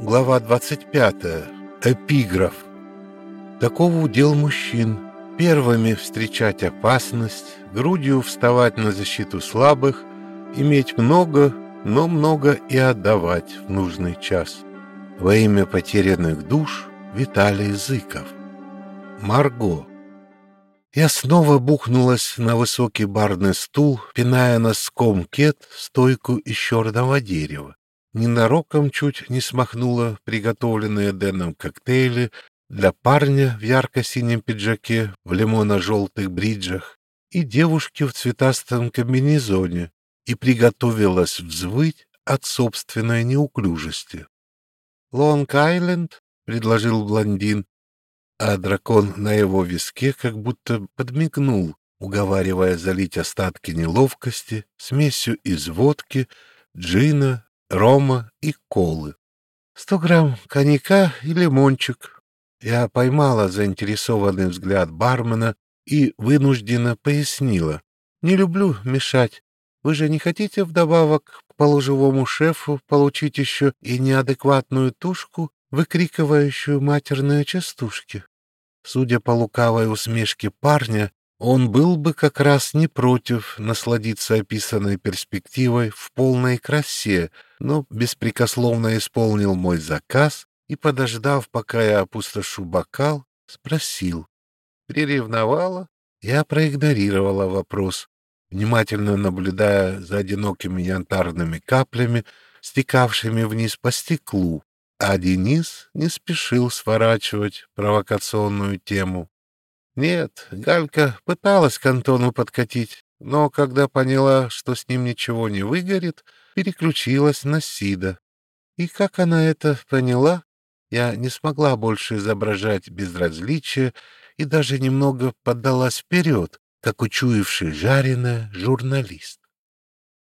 Глава 25. Эпиграф. Такого удел мужчин. Первыми встречать опасность, грудью вставать на защиту слабых, иметь много, но много и отдавать в нужный час. Во имя потерянных душ Виталий Зыков. Марго. Я снова бухнулась на высокий барный стул, пиная носком кет стойку из черного дерева. Ненароком чуть не смахнула приготовленные Дэном коктейли для парня в ярко-синем пиджаке, в лимонно-желтых бриджах и девушки в цветастом комбинезоне и приготовилась взвыть от собственной неуклюжести. «Лонг-Айленд?» — предложил блондин, а дракон на его виске как будто подмигнул, уговаривая залить остатки неловкости смесью из водки, джина, рома и колы. Сто грамм коньяка и лимончик. Я поймала заинтересованный взгляд бармена и вынужденно пояснила. Не люблю мешать. Вы же не хотите вдобавок к полуживому шефу получить еще и неадекватную тушку выкрикивающую матерные частушки. Судя по лукавой усмешке парня, он был бы как раз не против насладиться описанной перспективой в полной красе, но беспрекословно исполнил мой заказ и, подождав, пока я опустошу бокал, спросил. Приревновала? Я проигнорировала вопрос, внимательно наблюдая за одинокими янтарными каплями, стекавшими вниз по стеклу, а Денис не спешил сворачивать провокационную тему. Нет, Галька пыталась к Антону подкатить, но когда поняла, что с ним ничего не выгорит, переключилась на Сида. И как она это поняла, я не смогла больше изображать безразличие и даже немного поддалась вперед, как учуявший жареное журналист.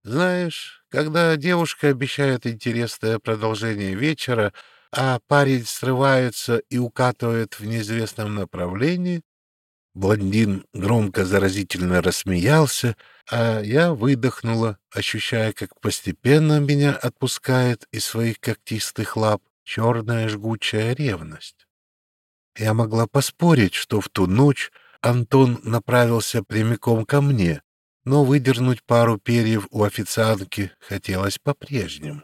Знаешь, когда девушка обещает интересное продолжение вечера, а парень срывается и укатывает в неизвестном направлении, блондин громко заразительно рассмеялся, а я выдохнула, ощущая, как постепенно меня отпускает из своих когтистых лап черная жгучая ревность. Я могла поспорить, что в ту ночь Антон направился прямиком ко мне, но выдернуть пару перьев у официантки хотелось по-прежнему.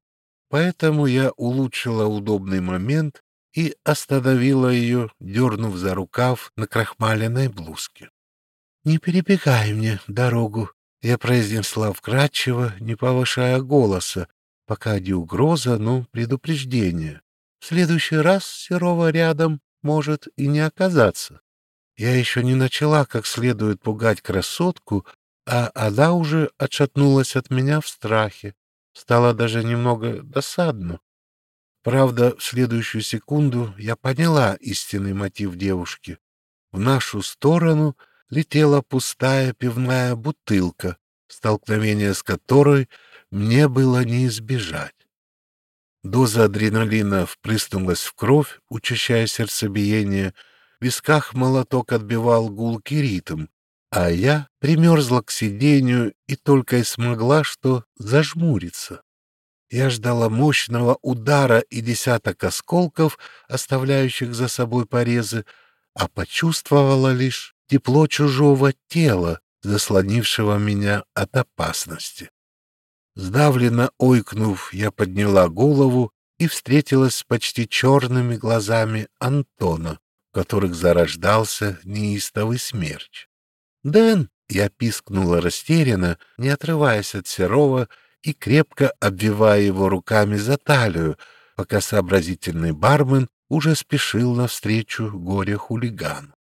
Поэтому я улучшила удобный момент и остановила ее, дернув за рукав на крахмаленной блузке. — Не перебегай мне дорогу, — я произнесла вкратчиво, не повышая голоса, пока не угроза, но предупреждение. В следующий раз Серова рядом может и не оказаться. Я еще не начала как следует пугать красотку, а она уже отшатнулась от меня в страхе. Стало даже немного досадно. Правда, в следующую секунду я поняла истинный мотив девушки. В нашу сторону летела пустая пивная бутылка, столкновение с которой мне было не избежать. Доза адреналина впрыснулась в кровь, учащая сердцебиение, в висках молоток отбивал гулкий ритм, а я примерзла к сиденью и только и смогла что зажмуриться. Я ждала мощного удара и десяток осколков, оставляющих за собой порезы, а почувствовала лишь тепло чужого тела, заслонившего меня от опасности. Сдавленно ойкнув, я подняла голову и встретилась с почти черными глазами Антона, в которых зарождался неистовый смерч. «Дэн!» — я пискнула растерянно, не отрываясь от Серова и крепко обвивая его руками за талию, пока сообразительный бармен уже спешил навстречу горе-хулигану.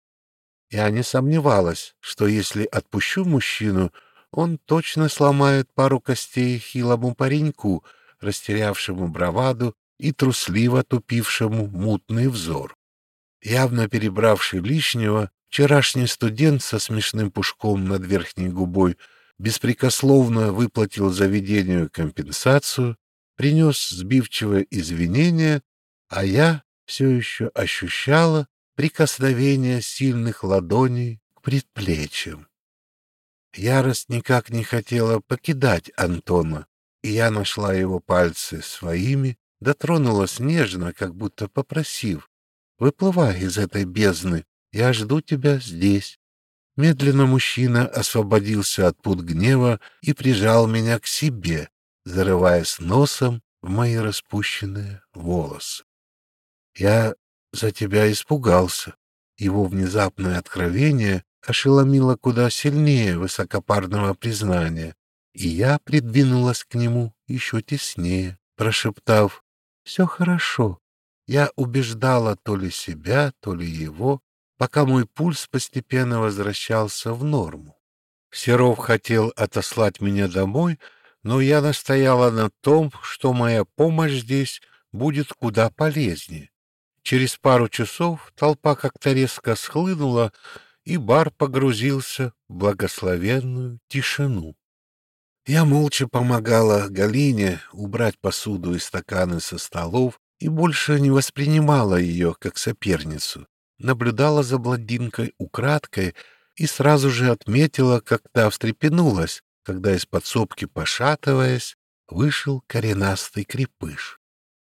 Я не сомневалась, что если отпущу мужчину, он точно сломает пару костей хилому пареньку, растерявшему браваду и трусливо тупившему мутный взор. Явно перебравший лишнего, Вчерашний студент со смешным пушком над верхней губой беспрекословно выплатил заведению компенсацию, принес сбивчивое извинение, а я все еще ощущала прикосновение сильных ладоней к предплечьям. Ярость никак не хотела покидать Антона, и я нашла его пальцы своими, дотронулась нежно, как будто попросив. «Выплывай из этой бездны, я жду тебя здесь». Медленно мужчина освободился от пут гнева и прижал меня к себе, зарываясь носом в мои распущенные волосы. Я за тебя испугался. Его внезапное откровение ошеломило куда сильнее высокопарного признания, и я придвинулась к нему еще теснее, прошептав «Все хорошо». Я убеждала то ли себя, то ли его, пока мой пульс постепенно возвращался в норму. Серов хотел отослать меня домой, но я настояла на том, что моя помощь здесь будет куда полезнее. Через пару часов толпа как-то резко схлынула, и бар погрузился в благословенную тишину. Я молча помогала Галине убрать посуду и стаканы со столов и больше не воспринимала ее как соперницу. Наблюдала за блондинкой украдкой и сразу же отметила, как та встрепенулась, когда из подсобки, пошатываясь, вышел коренастый крепыш.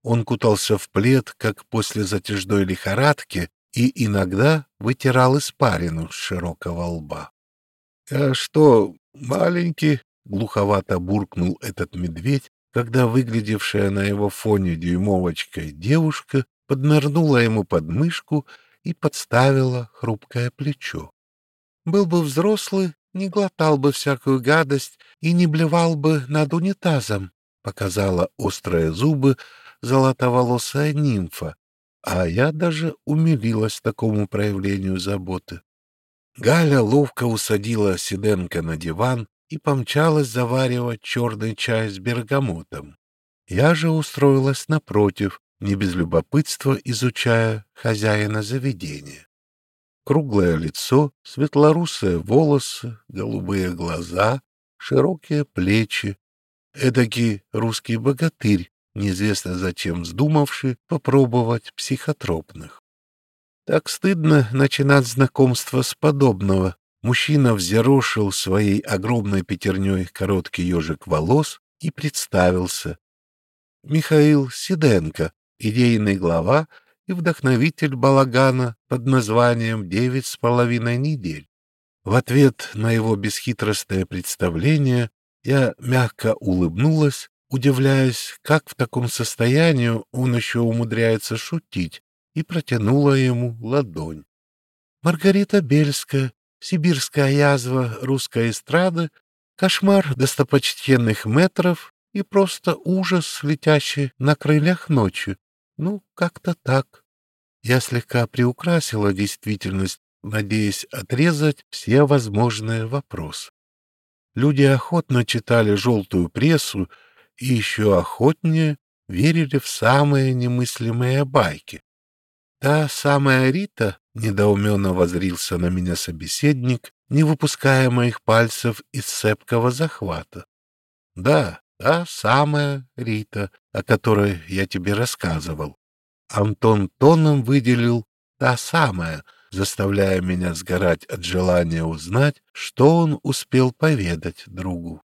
Он кутался в плед, как после затяжной лихорадки, и иногда вытирал испарину с широкого лба. — А что, маленький? — глуховато буркнул этот медведь, когда выглядевшая на его фоне дюймовочкой девушка поднырнула ему под мышку и подставила хрупкое плечо. Был бы взрослый, не глотал бы всякую гадость и не блевал бы над унитазом, показала острые зубы золотоволосая нимфа, а я даже умилилась такому проявлению заботы. Галя ловко усадила Сиденко на диван и помчалась заваривать черный чай с бергамотом. Я же устроилась напротив, не без любопытства изучая хозяина заведения. Круглое лицо, светлорусые волосы, голубые глаза, широкие плечи. Эдакий русский богатырь, неизвестно зачем вздумавший попробовать психотропных. Так стыдно начинать знакомство с подобного. Мужчина взъерошил своей огромной пятерней короткий ежик волос и представился. Михаил Сиденко, идейный глава и вдохновитель балагана под названием «Девять с половиной недель». В ответ на его бесхитростное представление я мягко улыбнулась, удивляясь, как в таком состоянии он еще умудряется шутить, и протянула ему ладонь. Маргарита Бельская, сибирская язва русской эстрады, кошмар достопочтенных метров и просто ужас, летящий на крыльях ночи. Ну, как-то так. Я слегка приукрасила действительность, надеясь отрезать все возможные вопросы. Люди охотно читали желтую прессу и еще охотнее верили в самые немыслимые байки. Та самая Рита, недоуменно возрился на меня собеседник, не выпуская моих пальцев из цепкого захвата. Да, Та самая Рита, о которой я тебе рассказывал. Антон тоном выделил «та самая», заставляя меня сгорать от желания узнать, что он успел поведать другу.